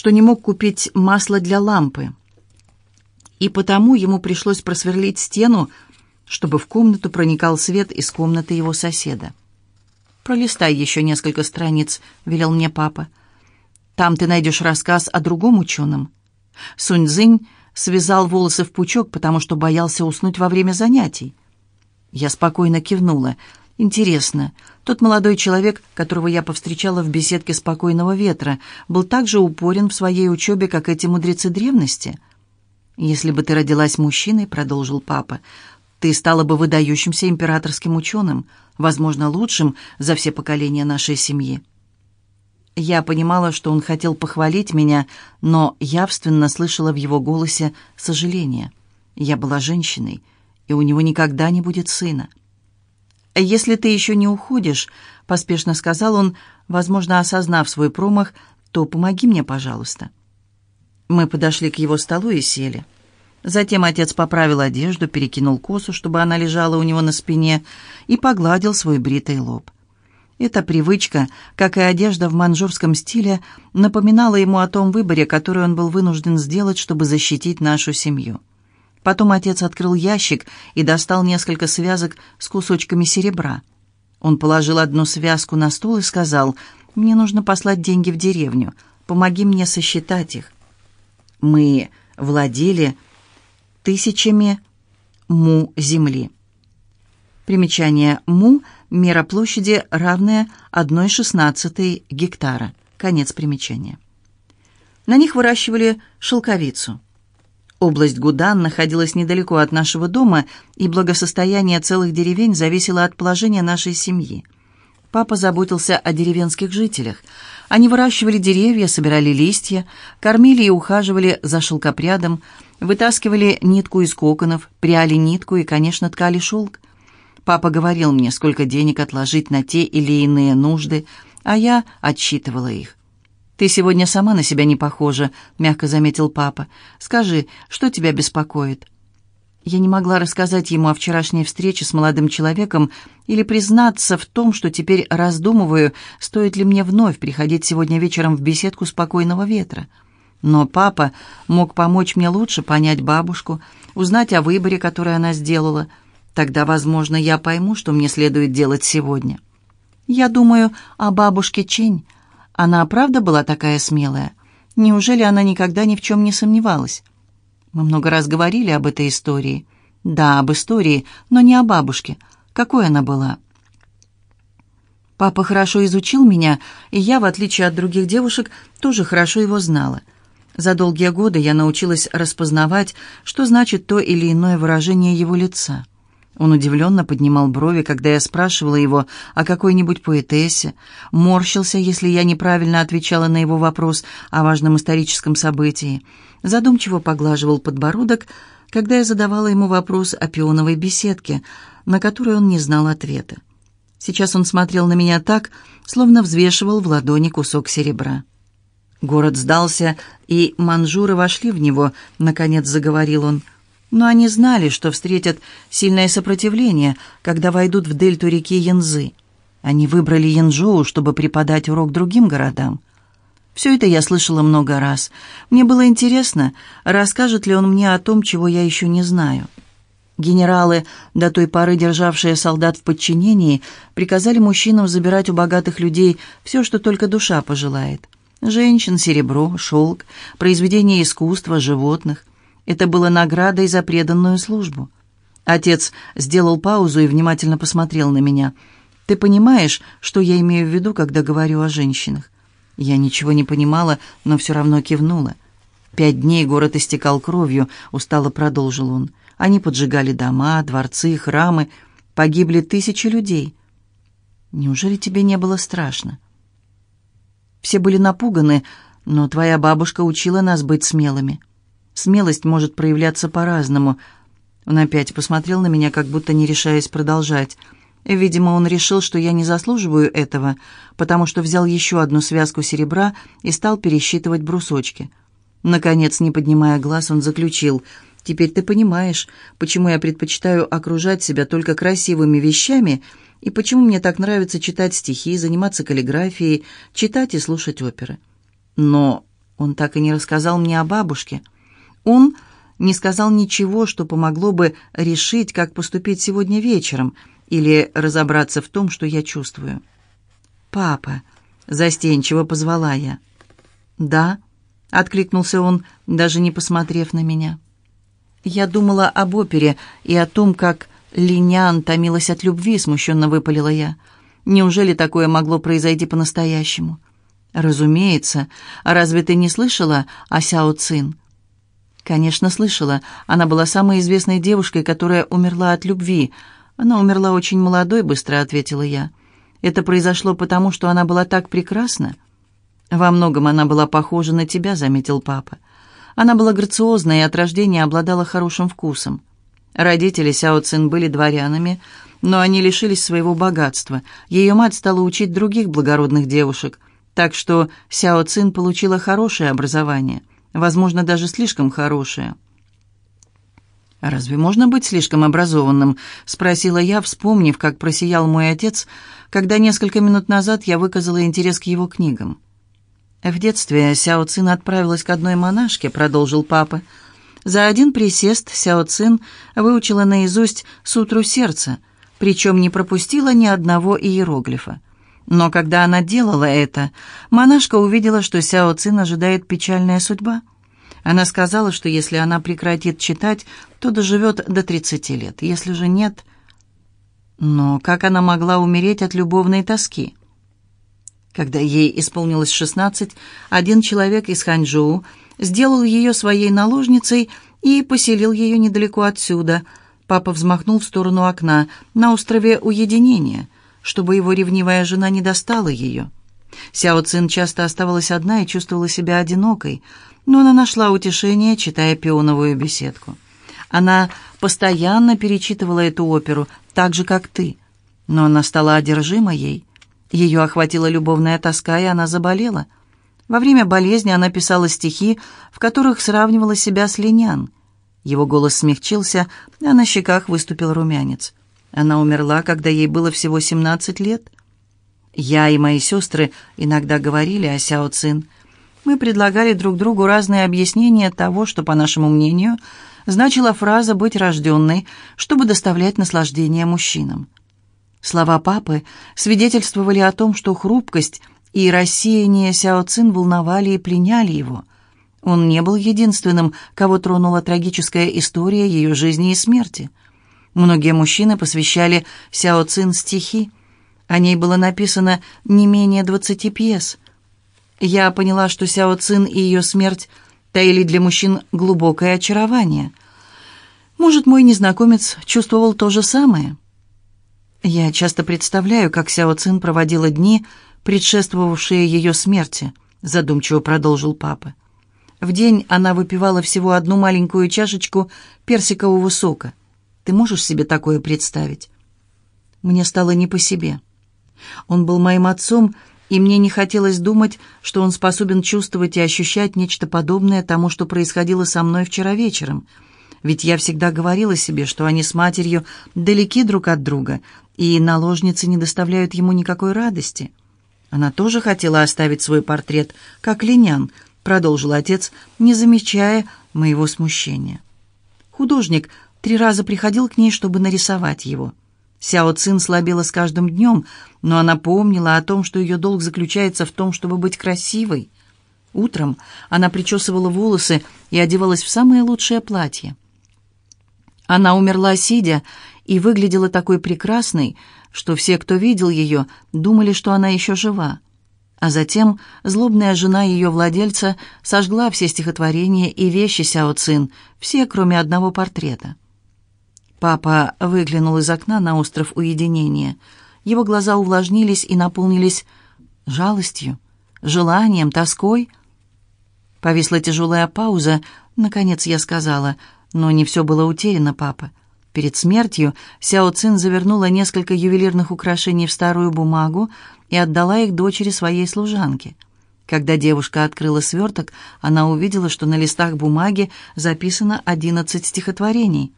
что не мог купить масло для лампы. И потому ему пришлось просверлить стену, чтобы в комнату проникал свет из комнаты его соседа. «Пролистай еще несколько страниц», — велел мне папа. «Там ты найдешь рассказ о другом ученом». Сунь-Дзинь связал волосы в пучок, потому что боялся уснуть во время занятий. Я спокойно кивнула. Интересно, тот молодой человек, которого я повстречала в беседке спокойного ветра, был так же упорен в своей учебе, как эти мудрецы древности? «Если бы ты родилась мужчиной», — продолжил папа, — «ты стала бы выдающимся императорским ученым, возможно, лучшим за все поколения нашей семьи». Я понимала, что он хотел похвалить меня, но явственно слышала в его голосе сожаление. Я была женщиной, и у него никогда не будет сына. «Если ты еще не уходишь», — поспешно сказал он, возможно, осознав свой промах, «то помоги мне, пожалуйста». Мы подошли к его столу и сели. Затем отец поправил одежду, перекинул косу, чтобы она лежала у него на спине, и погладил свой бритый лоб. Эта привычка, как и одежда в манжурском стиле, напоминала ему о том выборе, который он был вынужден сделать, чтобы защитить нашу семью. Потом отец открыл ящик и достал несколько связок с кусочками серебра. Он положил одну связку на стол и сказал, «Мне нужно послать деньги в деревню. Помоги мне сосчитать их». Мы владели тысячами му земли. Примечание «му» — Мера площади, равная 1,16 гектара. Конец примечания. На них выращивали шелковицу. Область Гудан находилась недалеко от нашего дома, и благосостояние целых деревень зависело от положения нашей семьи. Папа заботился о деревенских жителях. Они выращивали деревья, собирали листья, кормили и ухаживали за шелкопрядом, вытаскивали нитку из коконов, пряли нитку и, конечно, ткали шелк. Папа говорил мне, сколько денег отложить на те или иные нужды, а я отсчитывала их. «Ты сегодня сама на себя не похожа», — мягко заметил папа. «Скажи, что тебя беспокоит?» Я не могла рассказать ему о вчерашней встрече с молодым человеком или признаться в том, что теперь раздумываю, стоит ли мне вновь приходить сегодня вечером в беседку спокойного ветра. Но папа мог помочь мне лучше понять бабушку, узнать о выборе, который она сделала — Тогда, возможно, я пойму, что мне следует делать сегодня. Я думаю о бабушке Чень. Она правда была такая смелая? Неужели она никогда ни в чем не сомневалась? Мы много раз говорили об этой истории. Да, об истории, но не о бабушке. Какой она была? Папа хорошо изучил меня, и я, в отличие от других девушек, тоже хорошо его знала. За долгие годы я научилась распознавать, что значит то или иное выражение его лица. Он удивленно поднимал брови, когда я спрашивала его о какой-нибудь поэтессе, морщился, если я неправильно отвечала на его вопрос о важном историческом событии, задумчиво поглаживал подбородок, когда я задавала ему вопрос о пионовой беседке, на который он не знал ответа. Сейчас он смотрел на меня так, словно взвешивал в ладони кусок серебра. Город сдался, и манжуры вошли в него, наконец заговорил он — но они знали, что встретят сильное сопротивление, когда войдут в дельту реки Янзы. Они выбрали Янчжоу, чтобы преподать урок другим городам. Все это я слышала много раз. Мне было интересно, расскажет ли он мне о том, чего я еще не знаю. Генералы, до той поры державшие солдат в подчинении, приказали мужчинам забирать у богатых людей все, что только душа пожелает. Женщин, серебро, шелк, произведения искусства, животных. Это было наградой за преданную службу. Отец сделал паузу и внимательно посмотрел на меня. «Ты понимаешь, что я имею в виду, когда говорю о женщинах?» Я ничего не понимала, но все равно кивнула. «Пять дней город истекал кровью», — устало продолжил он. «Они поджигали дома, дворцы, храмы. Погибли тысячи людей. Неужели тебе не было страшно?» Все были напуганы, но твоя бабушка учила нас быть смелыми. Смелость может проявляться по-разному. Он опять посмотрел на меня, как будто не решаясь продолжать. Видимо, он решил, что я не заслуживаю этого, потому что взял еще одну связку серебра и стал пересчитывать брусочки. Наконец, не поднимая глаз, он заключил. «Теперь ты понимаешь, почему я предпочитаю окружать себя только красивыми вещами и почему мне так нравится читать стихи, заниматься каллиграфией, читать и слушать оперы. Но Он так и не рассказал мне о бабушке. Он не сказал ничего, что помогло бы решить, как поступить сегодня вечером или разобраться в том, что я чувствую. «Папа», — застенчиво позвала я. «Да», — откликнулся он, даже не посмотрев на меня. Я думала об опере и о том, как Линян томилась от любви, смущенно выпалила я. Неужели такое могло произойти по-настоящему? Разумеется. А разве ты не слышала о Сяо Цин? Конечно, слышала. Она была самой известной девушкой, которая умерла от любви. Она умерла очень молодой, быстро ответила я. Это произошло потому, что она была так прекрасна. Во многом она была похожа на тебя, заметил папа. Она была грациозна и от рождения обладала хорошим вкусом. Родители Сяо Цин были дворянами, но они лишились своего богатства. Ее мать стала учить других благородных девушек, так что Сяо Цин получила хорошее образование, возможно, даже слишком хорошее. «Разве можно быть слишком образованным?» — спросила я, вспомнив, как просиял мой отец, когда несколько минут назад я выказала интерес к его книгам. В детстве Сяо Цин отправилась к одной монашке, продолжил папа. За один присест Сяо Цин выучила наизусть сутру сердца, причем не пропустила ни одного иероглифа. Но когда она делала это, монашка увидела, что Сяо Цин ожидает печальная судьба. Она сказала, что если она прекратит читать, то доживет до 30 лет, если же нет... Но как она могла умереть от любовной тоски? Когда ей исполнилось 16, один человек из Ханчжоу сделал ее своей наложницей и поселил ее недалеко отсюда. Папа взмахнул в сторону окна, на острове Уединения, чтобы его ревнивая жена не достала ее. Сяо Цин часто оставалась одна и чувствовала себя одинокой, но она нашла утешение, читая пионовую беседку. Она постоянно перечитывала эту оперу, так же, как ты, но она стала одержима ей. Ее охватила любовная тоска, и она заболела. Во время болезни она писала стихи, в которых сравнивала себя с Линян. Его голос смягчился, а на щеках выступил румянец. Она умерла, когда ей было всего 17 лет. Я и мои сестры иногда говорили о Сяо Цин. Мы предлагали друг другу разные объяснения того, что, по нашему мнению, значила фраза «быть рожденной», чтобы доставлять наслаждение мужчинам. Слова папы свидетельствовали о том, что хрупкость и рассеяние Сяо Цин волновали и пленяли его. Он не был единственным, кого тронула трагическая история ее жизни и смерти. Многие мужчины посвящали Сяо Цин стихи. О ней было написано не менее двадцати пьес. Я поняла, что Сяо Цин и ее смерть таили для мужчин глубокое очарование. Может, мой незнакомец чувствовал то же самое?» Я часто представляю, как Сяо Цин проводила дни, предшествовавшие ее смерти, задумчиво продолжил папа. В день она выпивала всего одну маленькую чашечку персикового сока. Ты можешь себе такое представить? Мне стало не по себе. Он был моим отцом, и мне не хотелось думать, что он способен чувствовать и ощущать нечто подобное тому, что происходило со мной вчера вечером. Ведь я всегда говорила себе, что они с матерью далеки друг от друга, и наложницы не доставляют ему никакой радости. Она тоже хотела оставить свой портрет, как Линян, продолжил отец, не замечая моего смущения. Художник три раза приходил к ней, чтобы нарисовать его. Сяо Цин слабела с каждым днем, но она помнила о том, что ее долг заключается в том, чтобы быть красивой. Утром она причесывала волосы и одевалась в самое лучшее платье. Она умерла сидя и выглядела такой прекрасной, что все, кто видел ее, думали, что она еще жива. А затем злобная жена ее владельца сожгла все стихотворения и вещи Сяо Цин, все, кроме одного портрета. Папа выглянул из окна на остров уединения. Его глаза увлажнились и наполнились жалостью, желанием, тоской. Повисла тяжелая пауза. Наконец я сказала, но не все было утеряно, папа. Перед смертью Сяо Цин завернула несколько ювелирных украшений в старую бумагу и отдала их дочери своей служанке. Когда девушка открыла сверток, она увидела, что на листах бумаги записано одиннадцать стихотворений.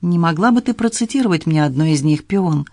«Не могла бы ты процитировать мне одно из них, пион?»